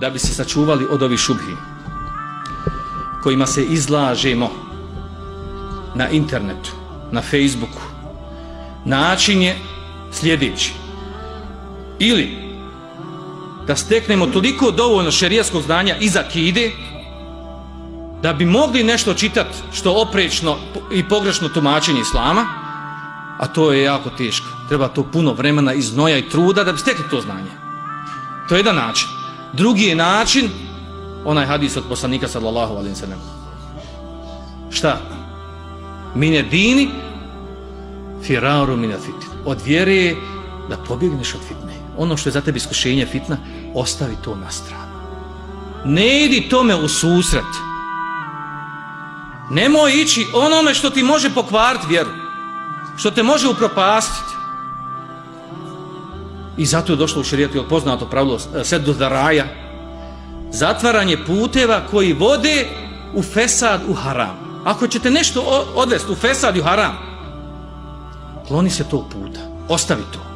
Da bi se sačuvali od ovih šubhi kojima se izlažemo na internetu, na Facebooku, način je sljedeći. Ili da steknemo toliko dovoljno šerijskog znanja iza kide, da bi mogli nešto čitati što oprečno i pogrešno tumačenje islama, a to je jako teško. Treba to puno vremena i znoja i truda da bi stekli to znanje. To je jedan način. Drugi je način, onaj hadis od poslanika sallallahu alaihi sallam. Šta? Mine dini, firaru mine fitin. Od vjere da pobjegneš od fitne. Ono što je za tebe iskušenje fitna, ostavi to na stranu. Ne idi tome u susret. Nemoj ići onome što ti može pokvariti vjeru. Što te može upropastiti. I zato je došlo u širijetu poznato pravilo e, sedu daraja. Zatvaranje puteva koji vode u fesad, u haram. Ako ćete nešto odvesti u fesad u haram, kloni se tog puta. Ostavi to.